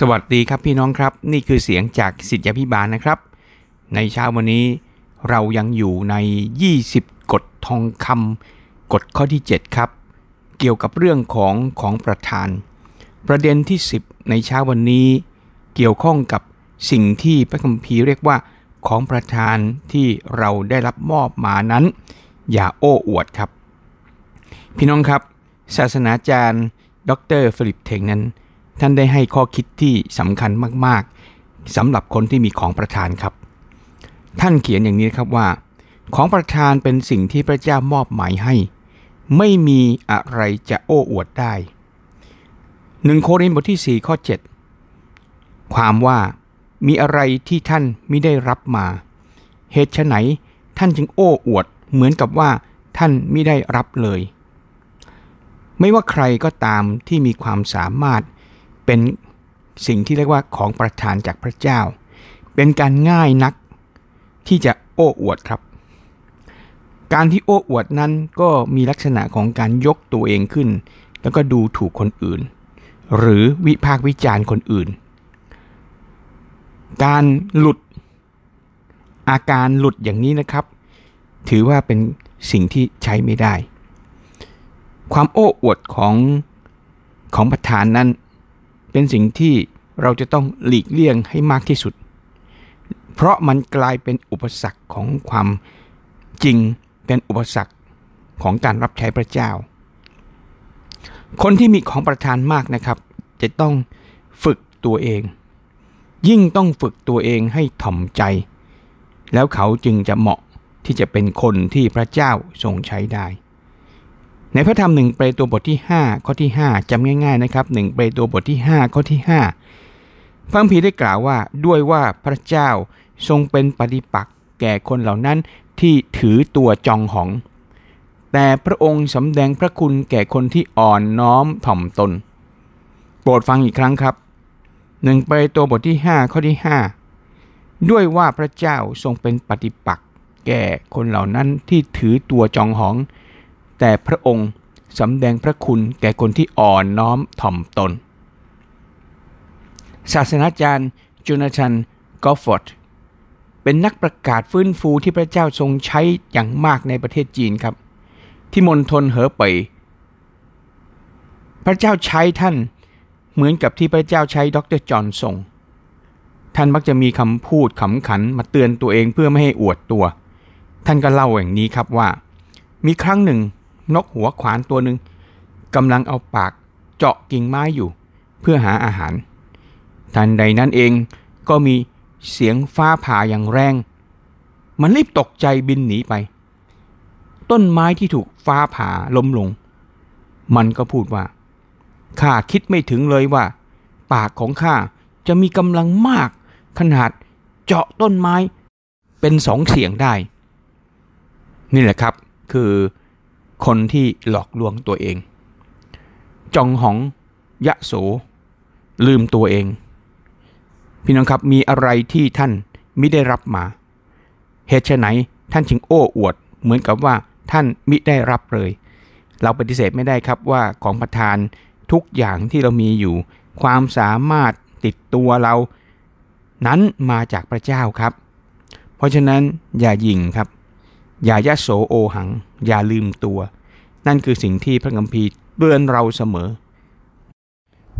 สวัสดีครับพี่น้องครับ นี่คือเสียงจากสิทธิพิบาลนะครับ ในเช้าวันนี้เรายังอยู่ใน 20 กฎทองคำกฎข้อที่ 7 ครับ เกี่ยวกับเรื่องของของประธาน ประเด็นที่ 10 ในเช้าวันนี้ เกี่ยวข้องกับสิ่งที่พระคัมภีร์เรียกว่าของประธานที่เราได้รับมอบมานั้น อย่าโอ้อวดครับ พี่น้องครับ ศาสนาจารย์ ดรฟิลิปเทงนั้น ท่านได้ให้ข้อคิดที่สำคัญมากๆสำหรับคนที่มีของประทานครับ ท่านเขียนอย่างนี้ครับว่า ของประทานเป็นสิ่งที่พระเจ้ามอบหมายให้ ไม่มีอะไรจะโอ้อวดได้หนึ่งโครินธ์บทที่ 4 ข้อ 7 ความว่ามีอะไรที่ท่านไม่ได้รับมา เหตุไหนท่านจึงโอ้อวดเหมือนกับว่าท่านไม่ได้รับเลย ไม่ว่าใครก็ตามที่มีความสามารถ เป็นสิ่งที่เรียกว่าของประทานจากพระเจ้า เป็นการง่ายนักที่จะโอ้อวดครับ การที่โอ้อวดนั้นก็มีลักษณะของการยกตัวเองขึ้น แล้วก็ดูถูกคนอื่น หรือวิพากษ์วิจารณ์คนอื่น การหลุด อาการหลุดอย่างนี้นะครับ ถือว่าเป็นสิ่งที่ใช้ไม่ได้ ความโอ้อวดของของประธานนั้น เป็นสิ่งที่เราจะต้องหลีกเลี่ยงให้มากที่สุด เพราะมันกลายเป็นอุปสรรคของความจริงเป็นอุปสรรคของการรับใช้พระเจ้า คนที่มีของประทานมากนะครับ จะต้องฝึกตัวเอง ยิ่งต้องฝึกตัวเองให้ถ่อมใจ แล้วเขาจึงจะเหมาะที่จะเป็นคนที่พระเจ้าทรงใช้ได้ ในพระธรรมหนึ่งเปโตรบทที่ 5 ข้อที่ 5จำง่ายๆนะครับหนึ่งเปโตรบทที่ 5 ข้อที่ 5 พระพีได้กล่าวว่าด้วยว่าพระเจ้าทรงเป็นปฏิปักษ์แก่คนเหล่านั้นที่ถือตัวจองหอง แต่พระองค์สำแดงพระคุณแก่คนที่อ่อนน้อมถ่อมตน โปรดฟังอีกครั้งครับหนึ่งเปโตรบทที่ 5 ข้อที่ 5 ด้วยว่าพระเจ้าทรงเป็นปฏิปักษ์แก่คนเหล่านั้นที่ถือตัวจองหอง แต่พระองค์สำแดงพระคุณแก่คนที่อ่อนน้อมถ่อมตน ศาสนาจารย์โจนาธานโกฟอร์ธเป็นนักประกาศฟื้นฟูที่พระเจ้าทรงใช้อย่างมากในประเทศจีนครับ ที่มณฑลเหอเป่ยพระเจ้าใช้ท่านเหมือนกับที่พระเจ้าใช้ดรจอห์นทรงท่านมักจะมีคำพูดขำขันมาเตือนตัวเองเพื่อไม่ให้อวดตัว ท่านก็เล่าอย่างนี้ครับว่า มีครั้งหนึ่ง นกหัวขวานตัวหนึ่งกำลังเอาปากเจาะกิ่งไม้อยู่ เพื่อหาอาหาร ทันใดนั้นเองก็มีเสียงฟ้าผ่าอย่างแรง มันรีบตกใจบินหนีไป ต้นไม้ที่ถูกฟ้าผ่าล้มลง มันก็พูดว่าข้าคิดไม่ถึงเลยว่า ปากของข้าจะมีกำลังมาก ขนาดเจาะต้นไม้เป็นสองเสียงได้ นี่แหละครับคือ คนที่หลอกลวงตัวเอง จองหองยะโส ลืมตัวเอง พี่น้องครับมีอะไรที่ท่านไม่ได้รับมา เหตุไหนท่านจึงโอ้อวด เหมือนกับว่าท่านมิได้รับเลย เราปฏิเสธไม่ได้ครับว่าของประทานทุกอย่างที่เรามีอยู่ ความสามารถติดตัวเรา นั้นมาจากพระเจ้าครับ เพราะฉะนั้นอย่ายิงครับ อย่ายะโสโอหัง อย่าลืมตัว นั่นคือสิ่งที่พระคัมภีร์เตือนเราเสมอ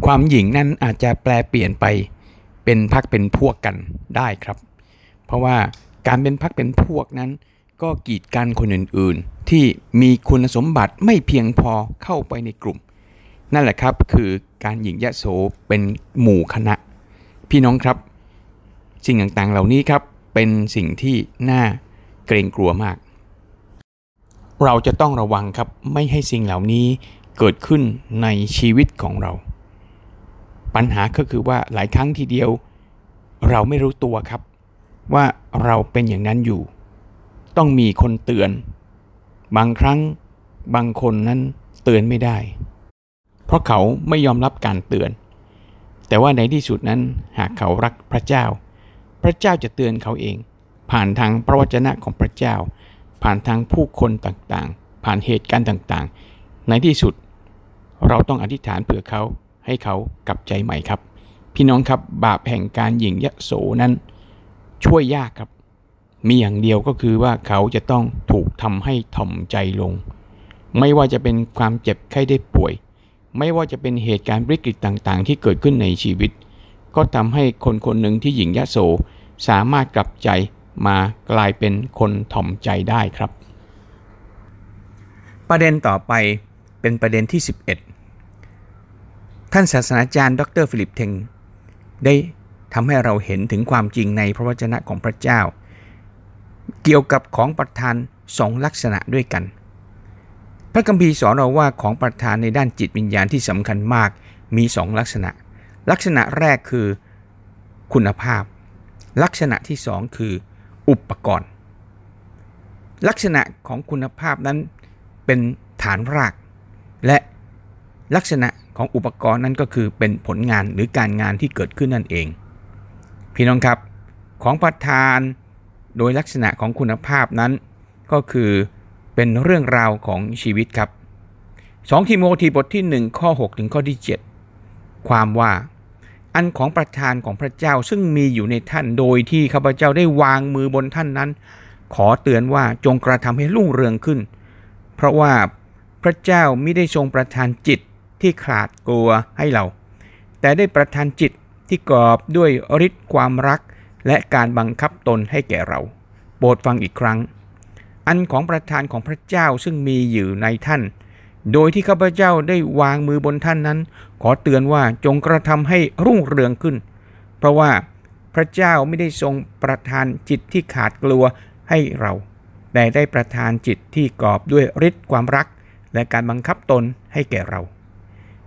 ความหญิงนั้นอาจจะแปลเปลี่ยนไปเป็นพักเป็นพวกกันได้ครับ เพราะว่าการเป็นพักเป็นพวกนั้น ก็กีดกันคนอื่นๆ ที่มีคุณสมบัติไม่เพียงพอเข้าไปในกลุ่ม นั่นแหละครับคือการหญิงยะโสเป็นหมู่คณะ พี่น้องครับ สิ่งต่างๆเหล่านี้ครับเป็นสิ่งที่น่าเกรงกลัวมาก เราจะต้องระวังครับไม่ให้สิ่งเหล่านี้เกิดขึ้นในชีวิตของเรา ปัญหาก็คือว่าหลายครั้งทีเดียว เราไม่รู้ตัวครับ ว่าเราเป็นอย่างนั้นอยู่ ต้องมีคนเตือน บางครั้งบางคนนั้นเตือนไม่ได้ เพราะเขาไม่ยอมรับการเตือน แต่ว่าในที่สุดนั้นหากเขารักพระเจ้า พระเจ้าจะเตือนเขาเอง ผ่านทางพระวจนะของพระเจ้า ผ่านทางผู้คนต่างๆ ผ่านเหตุการณ์ต่างๆ ในที่สุด เราต้องอธิษฐานเผื่อเขาให้เขากลับใจใหม่ครับ พี่น้องครับบาปแห่งการหยิ่งยโสนั้น ช่วยยากครับ มีอย่างเดียวก็คือว่าเขาจะต้องถูกทำให้ถ่อมใจลง ไม่ว่าจะเป็นความเจ็บไข้ได้ป่วย ไม่ว่าจะเป็นเหตุการณ์วิกฤตต่างๆ ที่เกิดขึ้นในชีวิต ก็ทำให้คนคนหนึ่งที่หญิงยโสสามารถกลับใจ มากลายเป็นคนถ่อมใจได้ครับ ประเด็นต่อไปเป็นประเด็นที่ 11 ท่านศาสนาจารย์ดรฟิลิปเทงได้ทำให้เราเห็นถึงความจริงในพระวจนะของพระเจ้า เกี่ยวกับของประทานสองลักษณะด้วยกัน พระคัมภีร์สอนเราว่าของประทานในด้านจิตวิญญาณที่สำคัญมากมีสองลักษณะ ลักษณะแรกคือคุณภาพ ลักษณะที่สองคือ อุปกรณ์ ลักษณะของคุณภาพนั้นเป็นฐานราก และลักษณะของอุปกรณ์นั้นก็คือเป็นผลงานหรือการงานที่เกิดขึ้นนั่นเอง พี่น้องครับของประทานโดยลักษณะของคุณภาพนั้น ก็คือเป็นเรื่องราวของชีวิตครับ 2 ทิโมธีบทที่ 1 ข้อ 6 ถึงข้อที่ 7 ความว่า อันของประทานของพระเจ้าซึ่งมีอยู่ในท่านโดยที่ข้าพเจ้าได้วางมือบนท่านนั้น ขอเตือนว่าจงกระทำให้รุ่งเรืองขึ้น เพราะว่าพระเจ้าไม่ได้ทรงประทานจิตที่ขาดกลัวให้เรา แต่ได้ประทานจิตที่กรอบด้วยฤทธิ์ความรัก และการบังคับตนให้แก่เรา โปรดฟังอีกครั้ง อันของประทานของพระเจ้าซึ่งมีอยู่ในท่าน โดยที่ข้าพเจ้าได้วางมือบนท่านนั้น ขอเตือนว่าจงกระทำให้รุ่งเรืองขึ้น เพราะว่าพระเจ้าไม่ได้ทรงประทานจิตที่ขาดกลัวให้เรา แต่ได้ประทานจิตที่กรอบด้วยฤทธิ์ความรัก และการบังคับตนให้แก่เรา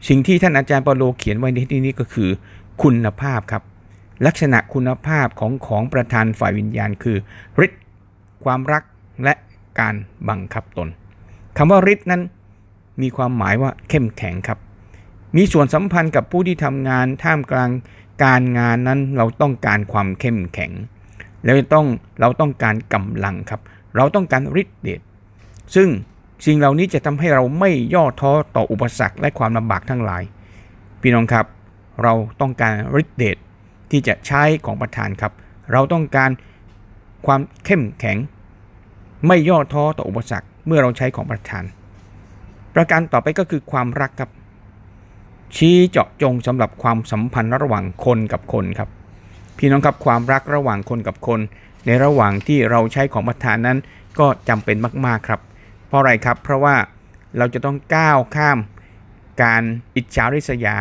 สิ่งที่ท่านอาจารย์เปาโลเขียนไว้ในที่นี้ก็คือ คุณภาพครับ ลักษณะคุณภาพของของประธานฝ่ายวิญญาณคือฤทธิ์ความรักและการบังคับตนคำว่าฤทธิ์นั้น มีความหมายว่าเข้มแข็งครับ มีส่วนสัมพันธ์กับผู้ที่ทำงานท่ามกลางการงานนั้นเราต้องการความเข้มแข็ง แล้วต้องเราต้องการกำลังครับ เราต้องการฤทธิ์เดชซึ่งสิ่งเหล่านี้จะทำให้เราไม่ย่อท้อต่ออุปสรรคและความลำบากทั้งหลาย พี่น้องครับ เราต้องการฤทธิเดชที่จะใช้ของประทานครับ เราต้องการความเข้มแข็ง ไม่ย่อท้อต่ออุปสรรคเมื่อเราใช้ของประทาน ประการต่อไปก็คือความรักครับ ชี้เจาะจงสำหรับความสัมพันธ์ระหว่างคนกับคนครับ พี่น้องครับความรักระหว่างคนกับคน ในระหว่างที่เราใช้ของประทานนั้นก็จำเป็นมากๆครับ เพราะอะไรครับเพราะว่าเราจะต้องก้าวข้าม การอิจฉาริษยา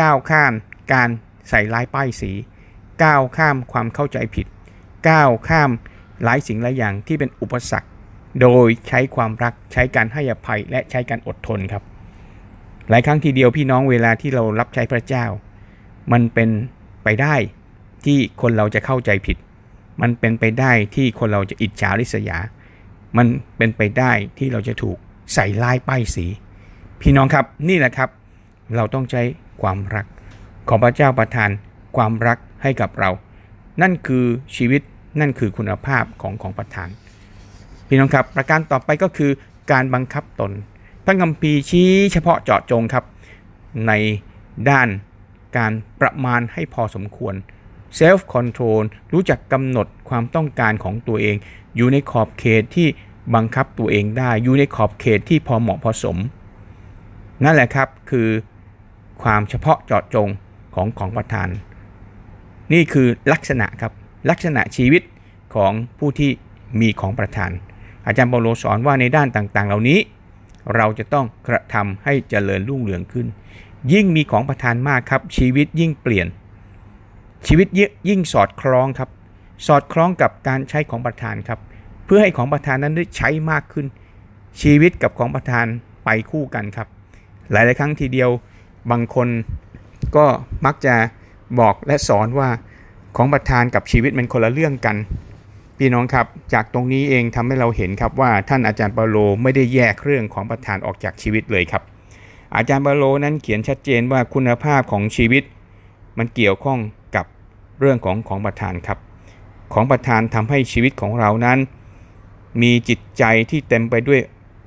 ก้าวข้ามการใส่ร้ายป้ายสี ก้าวข้ามความเข้าใจผิด ก้าวข้ามหลายสิ่งหลายอย่างที่เป็นอุปสรรค โดยใช้ความรักใช้การให้อภัยและใช้การอดทนครับ หลายครั้งทีเดียวพี่น้องเวลาที่เรารับใช้พระเจ้า มันเป็นไปได้ที่คนเราจะเข้าใจผิด มันเป็นไปได้ที่คนเราจะอิจฉาริษยา มันเป็นไปได้ที่เราจะถูกใส่ลายป้ายสี พี่น้องครับนี่แหละครับ เราต้องใช้ความรัก ของพระเจ้าประทานความรักให้กับเรา นั่นคือชีวิตนั่นคือคุณภาพของของประทาน พี่น้องครับ ประการต่อไปก็คือการบังคับตน พระคัมภีร์ชี้เฉพาะเจาะจงครับ ในด้านการประมาณให้พอสมควร self control รู้จักกำหนดความต้องการของตัวเอง อยู่ในขอบเขตที่บังคับตัวเองได้ อยู่ในขอบเขตที่พอเหมาะพอสม นั่นแหละครับคือความเฉพาะเจาะจงของของประธาน นี่คือลักษณะครับลักษณะชีวิตของผู้ที่มีของประธาน อาจารย์เปาโลสอนว่าในด้านต่างๆ เหล่านี้ เราจะต้องกระทำให้เจริญรุ่งเรืองขึ้น ยิ่งมีของประธานมากครับ ชีวิตยิ่งเปลี่ยน ชีวิตยิ่งสอดคล้องครับ สอดคล้องกับการใช้ของประธานครับ เพื่อให้ของประธานนั้นได้ใช้มากขึ้น ชีวิตกับของประธานไปคู่กันครับ หลายๆครั้งทีเดียวบางคนก็มักจะบอกและสอนว่าของประธานกับชีวิตมันคนละเรื่องกัน พี่น้องครับ จากตรงนี้เองทำให้เราเห็นครับว่าท่านอาจารย์เปาโลไม่ได้แยกเรื่องของประธานออกจากชีวิตเลยครับ อาจารย์เปาโลนั้นเขียนชัดเจนว่าคุณภาพของชีวิต มันเกี่ยวข้องกับเรื่องของของประธานครับ ของประทานทำให้ชีวิตของเรานั้น มีจิตใจที่เต็มไปด้วย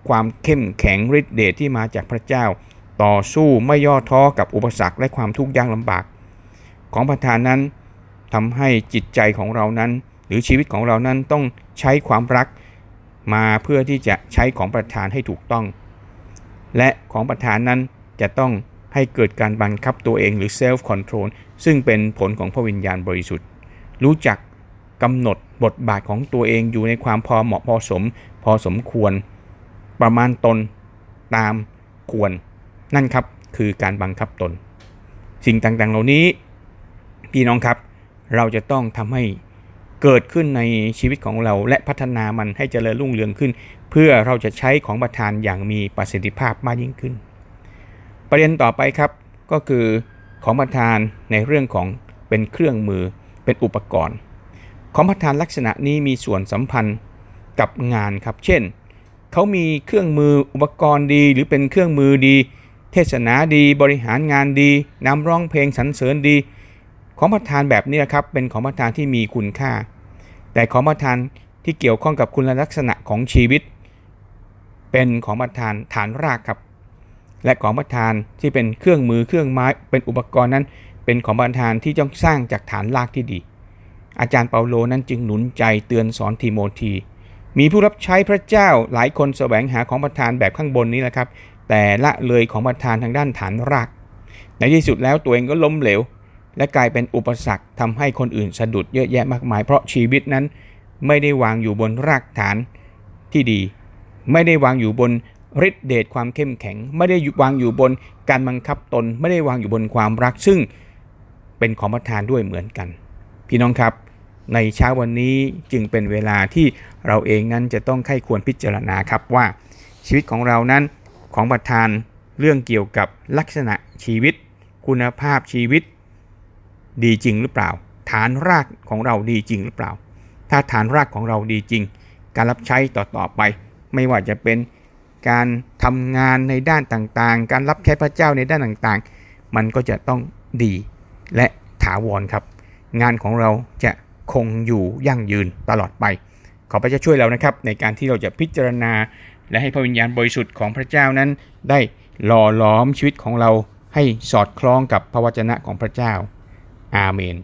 ความเข้มแข็งฤทธิ์เดชที่มาจากพระเจ้า ต่อสู้ไม่ย่อท้อกับอุปสรรคและความทุกข์ยากลำบาก ของประทานนั้นทำให้จิตใจของเรานั้น หรือชีวิตของเรานั้นต้องใช้ความรักมาเพื่อที่จะใช้ของประทานให้ถูกต้อง และของประทานนั้นจะต้องให้เกิดการบังคับตัวเองหรือ self control ซึ่งเป็นผลของพระวิญญาณบริสุทธิ์ รู้จักกำหนดบทบาทของตัวเองอยู่ในความพอเหมาะพอสม พอสมควร ประมาณตนตามควร นั่นครับคือการบังคับตน สิ่งต่างๆเหล่านี้พี่น้องครับ เราจะต้องทำให้ เกิดขึ้นในชีวิตของเราและพัฒนามันให้เจริญรุ่งเรืองขึ้น เพื่อเราจะใช้ของประทานอย่างมีประสิทธิภาพมากยิ่งขึ้น ประเด็นต่อไปครับก็คือของประทานในเรื่องของเป็นเครื่องมือเป็นอุปกรณ์ ของประทานลักษณะนี้มีส่วนสัมพันธ์กับงานครับ เช่นเขามีเครื่องมืออุปกรณ์ดี หรือเป็นเครื่องมือดี เทศนาดี บริหารงานดีนำร้องเพลงสรรเสริญดี ของประทานแบบนี้ครับเป็นของประทานที่มีคุณค่า แต่ของประทานที่เกี่ยวข้องกับคุณลักษณะของชีวิต เป็นของประทานฐานรากครับ และของประทานที่เป็นเครื่องมือเครื่องไม้ เป็นอุปกรณ์นั้น เป็นของประทานที่ต้องสร้างจากฐานรากที่ดี อาจารย์เปาโลนั้นจึงหนุนใจเตือนสอนทิโมธี มีผู้รับใช้พระเจ้าหลายคนแสวงหาของประทานแบบข้างบนนี้แหละครับ แต่ละเลยของประทานทางด้านฐานราก ในที่สุดแล้วตัวเองก็ล้มเหลว และกลายเป็นอุปสรรคทำให้คนอื่นสะดุดเยอะแยะมากมาย เพราะชีวิตนั้นไม่ได้วางอยู่บนรากฐานที่ดี ไม่ได้วางอยู่บนฤทธิเดชความเข้มแข็ง ไม่ได้วางอยู่บนการบังคับตน ไม่ได้วางอยู่บนความรัก ซึ่งเป็นของประทานด้วยเหมือนกัน พี่น้องครับ ในเช้าวันนี้จึงเป็นเวลาที่เราเองนั้นจะต้องไข้ควรพิจารณาครับว่า ชีวิตของเรานั้นของประทานเรื่องเกี่ยวกับลักษณะชีวิต คุณภาพชีวิต ดีจริงหรือเปล่า ฐานรากของเราดีจริงหรือเปล่า ถ้าฐานรากของเราดีจริง การรับใช้ต่อๆไป ไม่ว่าจะเป็นการทำงานในด้านต่างๆ การรับใช้พระเจ้าในด้านต่างๆ มันก็จะต้องดีและถาวรครับ งานของเราจะคงอยู่ยั่งยืนตลอดไป ขอพระเจ้าช่วยเรานะครับ ในการที่เราจะพิจารณา และให้พระวิญญาณบริสุทธิ์ของพระเจ้านั้น ได้หล่อล้อมชีวิตของเราให้สอดคล้องกับพระวจนะของพระเจ้า อาเมน